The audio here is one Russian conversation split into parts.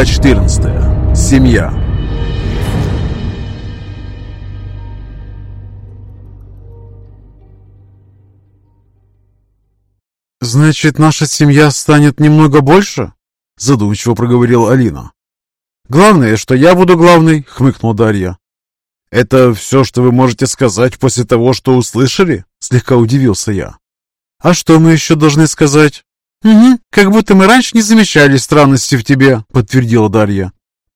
Глава 14. Семья. «Значит, наша семья станет немного больше?» Задумчиво проговорила Алина. «Главное, что я буду главной», — хмыкнула Дарья. «Это все, что вы можете сказать после того, что услышали?» — слегка удивился я. «А что мы еще должны сказать?» «Угу, как будто мы раньше не замечали странности в тебе», — подтвердила Дарья.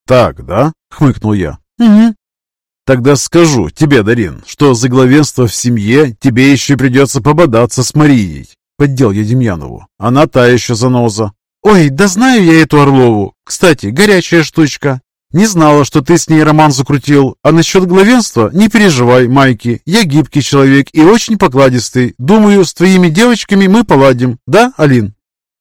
«Так, да?» — хмыкнул я. «Угу». «Тогда скажу тебе, Дарин, что за главенство в семье тебе еще придется пободаться с Марией», — поддел я Демьянову. «Она та еще заноза». «Ой, да знаю я эту Орлову. Кстати, горячая штучка. Не знала, что ты с ней роман закрутил. А насчет главенства не переживай, Майки. Я гибкий человек и очень покладистый. Думаю, с твоими девочками мы поладим. Да, Алин?»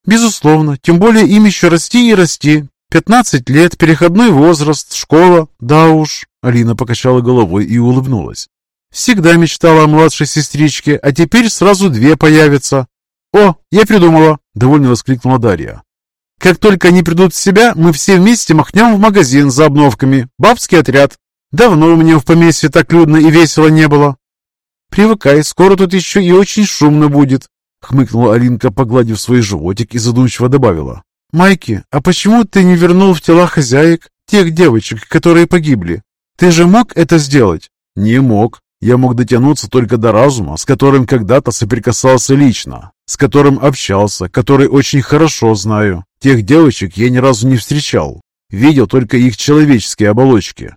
«Безусловно. Тем более им еще расти и расти. Пятнадцать лет, переходной возраст, школа. Да уж». Алина покачала головой и улыбнулась. «Всегда мечтала о младшей сестричке, а теперь сразу две появятся». «О, я придумала!» — довольно воскликнула Дарья. Как только они придут в себя, мы все вместе махнем в магазин за обновками. Бабский отряд. Давно у меня в поместье так людно и весело не было. Привыкай, скоро тут еще и очень шумно будет. Хмыкнула Алинка, погладив свой животик и задумчиво добавила. «Майки, а почему ты не вернул в тела хозяек тех девочек, которые погибли? Ты же мог это сделать?» «Не мог. Я мог дотянуться только до разума, с которым когда-то соприкасался лично, с которым общался, который очень хорошо знаю. Тех девочек я ни разу не встречал. Видел только их человеческие оболочки.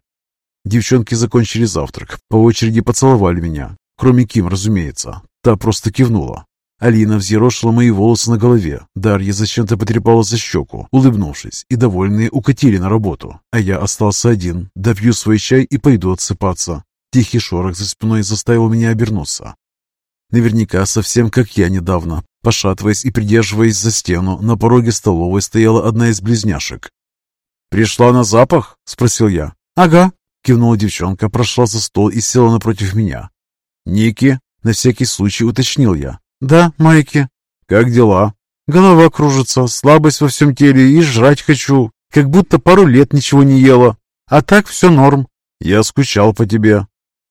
Девчонки закончили завтрак, по очереди поцеловали меня. Кроме Ким, разумеется. Та просто кивнула. Алина взъерошила мои волосы на голове. Дарья зачем-то потрепала за щеку, улыбнувшись, и довольные укатили на работу. А я остался один, допью свой чай и пойду отсыпаться. Тихий шорох за спиной заставил меня обернуться. Наверняка совсем как я недавно, Пошатываясь и придерживаясь за стену, на пороге столовой стояла одна из близняшек. «Пришла на запах?» – спросил я. «Ага», – кивнула девчонка, прошла за стол и села напротив меня. «Ники?» – на всякий случай уточнил я. «Да, Майки». «Как дела?» «Голова кружится, слабость во всем теле и жрать хочу, как будто пару лет ничего не ела. А так все норм». «Я скучал по тебе»,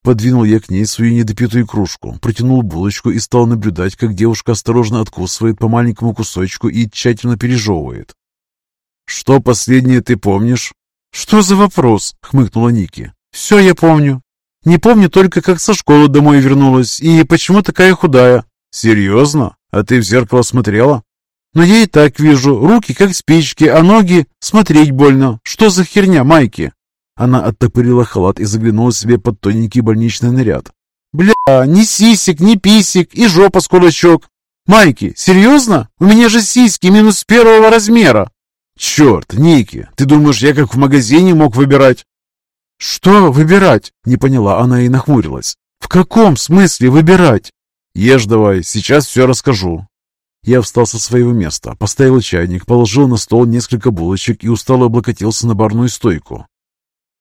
Подвинул я к ней свою недопитую кружку, протянул булочку и стал наблюдать, как девушка осторожно откусывает по маленькому кусочку и тщательно пережевывает. «Что последнее ты помнишь?» «Что за вопрос?» — хмыкнула Ники. «Все я помню. Не помню только, как со школы домой вернулась и почему такая худая». «Серьезно? А ты в зеркало смотрела?» «Но я и так вижу. Руки как спички, а ноги... Смотреть больно. Что за херня, Майки?» Она оттопырила халат и заглянула себе под тоненький больничный наряд. «Бля, ни сисек, ни писек и жопа с кулачок. Майки, серьезно? У меня же сиськи минус первого размера!» «Черт, Ники, ты думаешь, я как в магазине мог выбирать?» «Что выбирать?» — не поняла она и нахмурилась. «В каком смысле выбирать?» «Ешь давай, сейчас все расскажу». Я встал со своего места, поставил чайник, положил на стол несколько булочек и устало облокотился на барную стойку.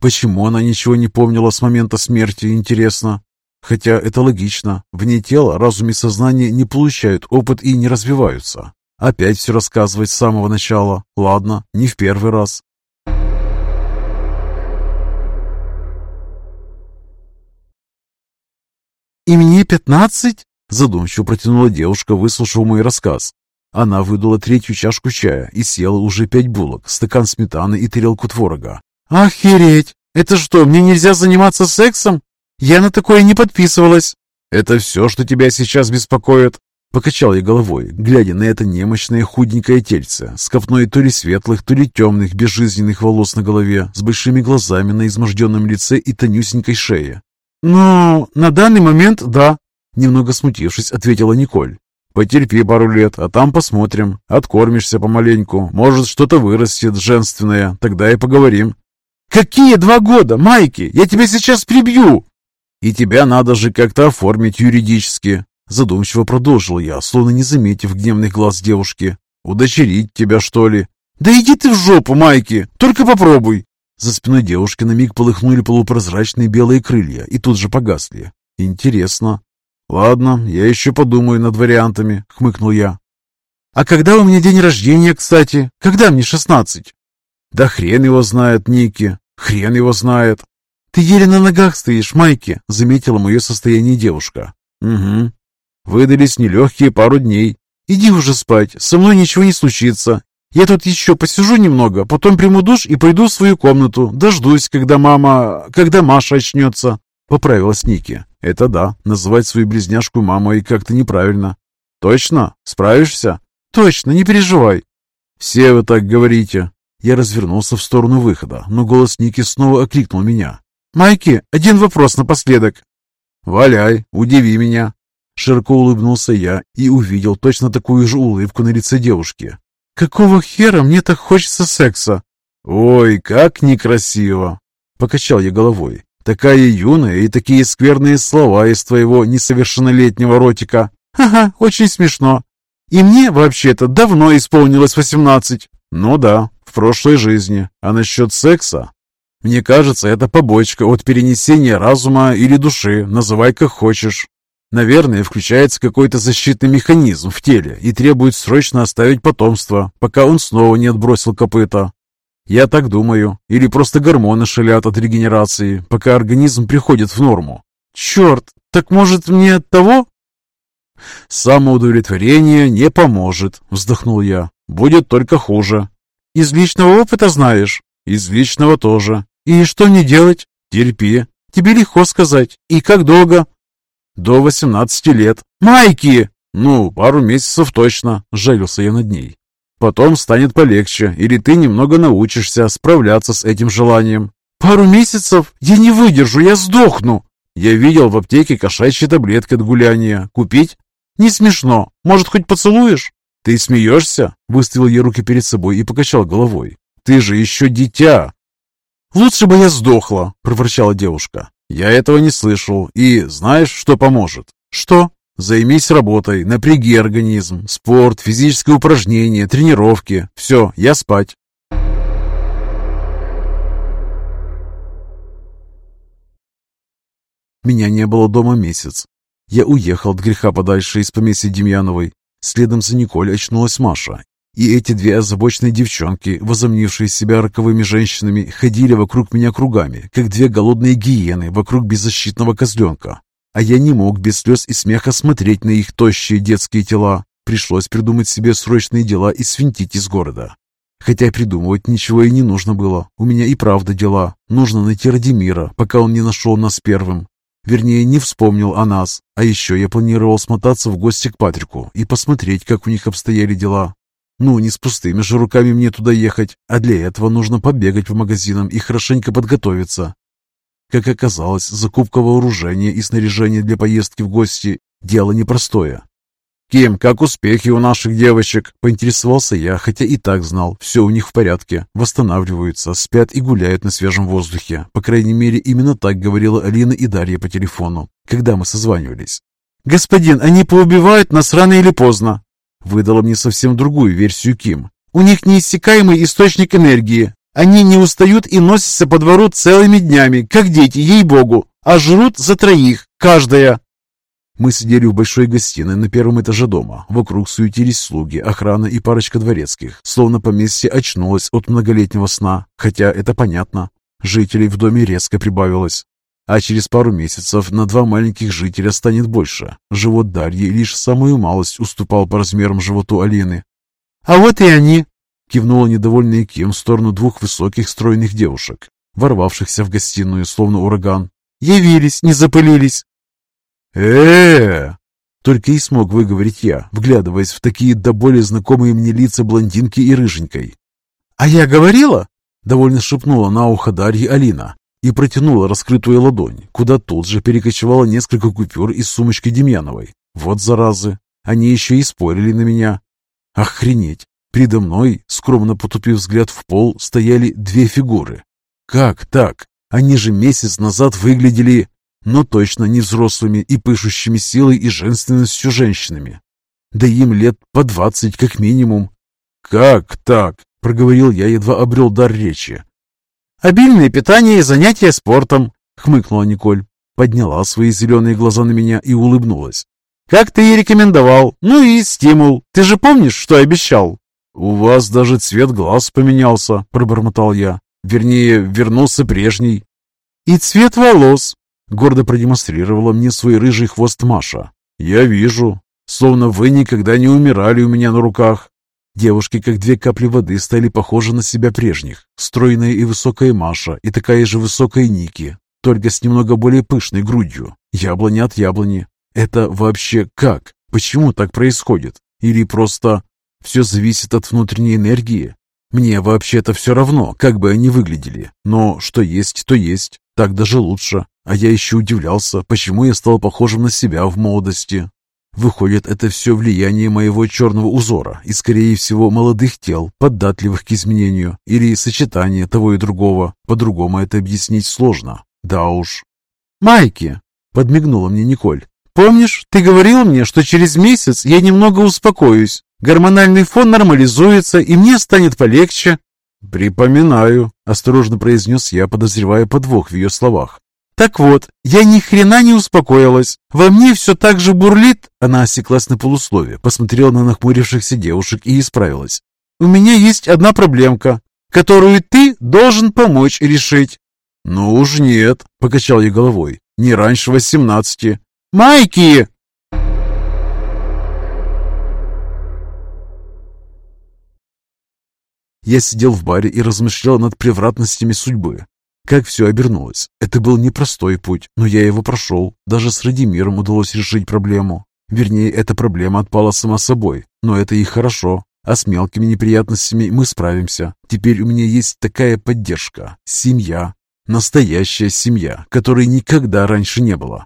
Почему она ничего не помнила с момента смерти, интересно? Хотя это логично. Вне тела разум и сознание не получают опыт и не развиваются. Опять все рассказывать с самого начала. Ладно, не в первый раз. «И мне пятнадцать?» Задумчиво протянула девушка, выслушав мой рассказ. Она выдала третью чашку чая и съела уже пять булок, стакан сметаны и тарелку творога. «Охереть! Это что, мне нельзя заниматься сексом? Я на такое не подписывалась!» «Это все, что тебя сейчас беспокоит?» Покачал я головой, глядя на это немощное худенькое тельце с копной то ли светлых, то ли темных безжизненных волос на голове, с большими глазами на изможденном лице и тонюсенькой шее. «Ну, на данный момент да», — немного смутившись, ответила Николь. «Потерпи пару лет, а там посмотрим. Откормишься помаленьку. Может, что-то вырастет женственное. Тогда и поговорим». «Какие два года, Майки? Я тебя сейчас прибью!» «И тебя надо же как-то оформить юридически», задумчиво продолжил я, словно не заметив гневных глаз девушки. «Удочерить тебя, что ли?» «Да иди ты в жопу, Майки! Только попробуй!» За спиной девушки на миг полыхнули полупрозрачные белые крылья и тут же погасли. «Интересно». «Ладно, я еще подумаю над вариантами», — хмыкнул я. «А когда у меня день рождения, кстати? Когда мне шестнадцать?» Да хрен его знает, Ники, хрен его знает. Ты еле на ногах стоишь, Майки, заметила мое состояние девушка. Угу. Выдались нелегкие пару дней. Иди уже спать, со мной ничего не случится. Я тут еще посижу немного, потом приму душ и пойду в свою комнату. Дождусь, когда мама... когда Маша очнется. Поправилась Ники. Это да, называть свою близняшку мамой как-то неправильно. Точно? Справишься? Точно, не переживай. Все вы так говорите. Я развернулся в сторону выхода, но голос Ники снова окликнул меня. «Майки, один вопрос напоследок». «Валяй, удиви меня». Широко улыбнулся я и увидел точно такую же улыбку на лице девушки. «Какого хера мне так хочется секса?» «Ой, как некрасиво!» Покачал я головой. «Такая юная и такие скверные слова из твоего несовершеннолетнего ротика». «Ага, очень смешно. И мне, вообще-то, давно исполнилось восемнадцать». «Ну да, в прошлой жизни. А насчет секса? Мне кажется, это побочка от перенесения разума или души, называй как хочешь. Наверное, включается какой-то защитный механизм в теле и требует срочно оставить потомство, пока он снова не отбросил копыта. Я так думаю. Или просто гормоны шалят от регенерации, пока организм приходит в норму. Черт, так может мне от того? Самоудовлетворение не поможет, вздохнул я. Будет только хуже. Из личного опыта знаешь? Из личного тоже. И что мне делать? Терпи. Тебе легко сказать. И как долго? До 18 лет. Майки! Ну, пару месяцев точно, жалился я над ней. Потом станет полегче, или ты немного научишься справляться с этим желанием. Пару месяцев? Я не выдержу, я сдохну. Я видел в аптеке кошачьи таблетки от гуляния. Купить? Не смешно. Может, хоть поцелуешь? Ты смеешься? Выставил я руки перед собой и покачал головой. Ты же еще дитя. Лучше бы я сдохла, проворчала девушка. Я этого не слышал. И знаешь, что поможет? Что? Займись работой, напряги организм, спорт, физические упражнения, тренировки. Все, я спать. Меня не было дома месяц. Я уехал от греха подальше из поместья Демьяновой. Следом за Николь очнулась Маша. И эти две озабоченные девчонки, возомнившие себя роковыми женщинами, ходили вокруг меня кругами, как две голодные гиены вокруг беззащитного козленка. А я не мог без слез и смеха смотреть на их тощие детские тела. Пришлось придумать себе срочные дела и свинтить из города. Хотя придумывать ничего и не нужно было. У меня и правда дела. Нужно найти Радимира, пока он не нашел нас первым. Вернее, не вспомнил о нас. А еще я планировал смотаться в гости к Патрику и посмотреть, как у них обстояли дела. Ну, не с пустыми же руками мне туда ехать, а для этого нужно побегать по магазинам и хорошенько подготовиться. Как оказалось, закупка вооружения и снаряжения для поездки в гости – дело непростое. «Ким, как успехи у наших девочек?» – поинтересовался я, хотя и так знал, все у них в порядке, восстанавливаются, спят и гуляют на свежем воздухе. По крайней мере, именно так говорила Алина и Дарья по телефону, когда мы созванивались. «Господин, они поубивают нас рано или поздно», – выдала мне совсем другую версию Ким. «У них неиссякаемый источник энергии, они не устают и носятся по двору целыми днями, как дети, ей-богу, а жрут за троих, каждая. Мы сидели в большой гостиной на первом этаже дома. Вокруг суетились слуги, охрана и парочка дворецких, словно поместье очнулось от многолетнего сна, хотя это понятно. Жителей в доме резко прибавилось. А через пару месяцев на два маленьких жителя станет больше. Живот Дарьи лишь самую малость уступал по размерам животу Алины. «А вот и они!» Кивнула недовольная Ким в сторону двух высоких стройных девушек, ворвавшихся в гостиную, словно ураган. «Явились, не запылились!» э Только и смог выговорить я, вглядываясь в такие до боли знакомые мне лица блондинки и рыженькой. «А я говорила?» — довольно шепнула на ухо Дарьи Алина и протянула раскрытую ладонь, куда тут же перекочевало несколько купюр из сумочки Демьяновой. Вот заразы, они еще и спорили на меня. Охренеть! Передо мной, скромно потупив взгляд в пол, стояли две фигуры. Как так? Они же месяц назад выглядели, но точно не взрослыми и пышущими силой и женственностью женщинами. Да им лет по двадцать как минимум. «Как так?» – проговорил я, едва обрел дар речи. «Обильное питание и занятия спортом», – хмыкнула Николь. Подняла свои зеленые глаза на меня и улыбнулась. «Как ты и рекомендовал. Ну и стимул. Ты же помнишь, что обещал?» «У вас даже цвет глаз поменялся», – пробормотал я. «Вернее, вернулся прежний». «И цвет волос», – гордо продемонстрировала мне свой рыжий хвост Маша. «Я вижу. Словно вы никогда не умирали у меня на руках». Девушки, как две капли воды, стали похожи на себя прежних. Стройная и высокая Маша, и такая же высокая Ники, только с немного более пышной грудью. Яблони от яблони. Это вообще как? Почему так происходит? Или просто все зависит от внутренней энергии? Мне вообще-то все равно, как бы они выглядели. Но что есть, то есть. Так даже лучше. А я еще удивлялся, почему я стал похожим на себя в молодости. Выходит, это все влияние моего черного узора и, скорее всего, молодых тел, податливых к изменению, или сочетание того и другого. По-другому это объяснить сложно. Да уж. «Майки!» — подмигнула мне Николь. «Помнишь, ты говорил мне, что через месяц я немного успокоюсь, гормональный фон нормализуется, и мне станет полегче?» «Припоминаю», — осторожно произнес я, подозревая подвох в ее словах. «Так вот, я ни хрена не успокоилась. Во мне все так же бурлит...» Она осеклась на полуслове, посмотрела на нахмурившихся девушек и исправилась. «У меня есть одна проблемка, которую ты должен помочь решить». «Ну уж нет», — покачал я головой. «Не раньше восемнадцати». «Майки!» Я сидел в баре и размышлял над превратностями судьбы. Как все обернулось. Это был непростой путь, но я его прошел. Даже с Радимиром удалось решить проблему. Вернее, эта проблема отпала сама собой, но это и хорошо. А с мелкими неприятностями мы справимся. Теперь у меня есть такая поддержка. Семья. Настоящая семья, которой никогда раньше не было.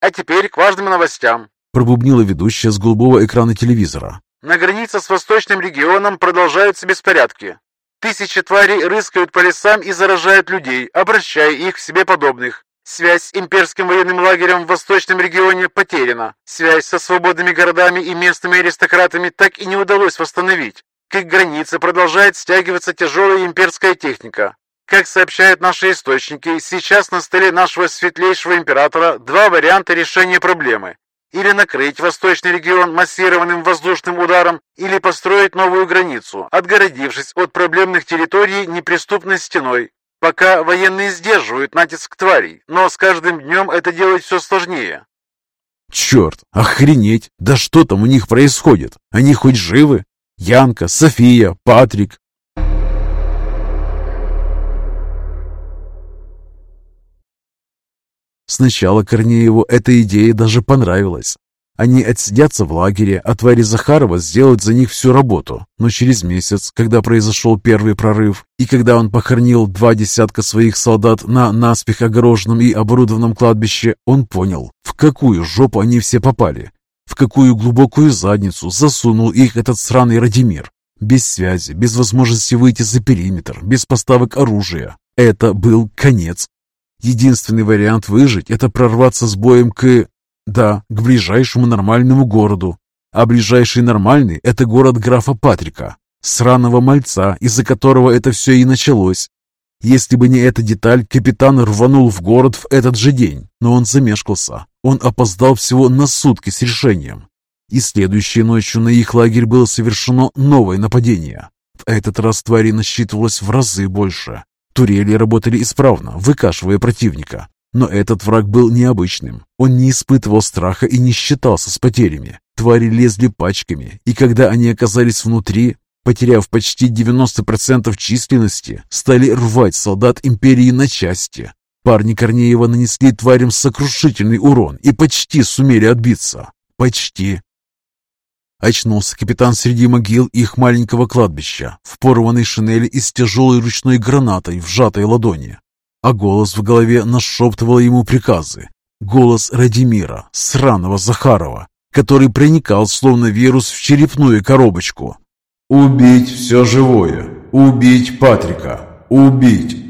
«А теперь к важным новостям», – пробубнила ведущая с голубого экрана телевизора. «На границе с восточным регионом продолжаются беспорядки. Тысячи тварей рыскают по лесам и заражают людей, обращая их в себе подобных. Связь с имперским военным лагерем в восточном регионе потеряна. Связь со свободными городами и местными аристократами так и не удалось восстановить. К их границе продолжает стягиваться тяжелая имперская техника. Как сообщают наши источники, сейчас на столе нашего светлейшего императора два варианта решения проблемы. Или накрыть восточный регион массированным воздушным ударом, или построить новую границу, отгородившись от проблемных территорий неприступной стеной. Пока военные сдерживают натиск тварей, но с каждым днем это делать все сложнее. Черт, охренеть! Да что там у них происходит? Они хоть живы? Янка, София, Патрик, Сначала Корнееву эта идея даже понравилась. Они отсидятся в лагере, а твари Захарова сделают за них всю работу. Но через месяц, когда произошел первый прорыв, и когда он похоронил два десятка своих солдат на наспех огороженном и оборудованном кладбище, он понял, в какую жопу они все попали, в какую глубокую задницу засунул их этот сраный Радимир. Без связи, без возможности выйти за периметр, без поставок оружия. Это был конец. Единственный вариант выжить – это прорваться с боем к... Да, к ближайшему нормальному городу. А ближайший нормальный – это город графа Патрика, сраного мальца, из-за которого это все и началось. Если бы не эта деталь, капитан рванул в город в этот же день, но он замешкался. Он опоздал всего на сутки с решением. И следующей ночью на их лагерь было совершено новое нападение. В этот раз твари насчитывалось в разы больше. Турели работали исправно, выкашивая противника. Но этот враг был необычным. Он не испытывал страха и не считался с потерями. Твари лезли пачками, и когда они оказались внутри, потеряв почти 90% численности, стали рвать солдат Империи на части. Парни Корнеева нанесли тварям сокрушительный урон и почти сумели отбиться. Почти. Очнулся капитан среди могил их маленького кладбища, в порванной шинели и с тяжелой ручной гранатой в сжатой ладони. А голос в голове нашептывал ему приказы. Голос Радимира, сраного Захарова, который проникал словно вирус в черепную коробочку. «Убить все живое! Убить Патрика! Убить!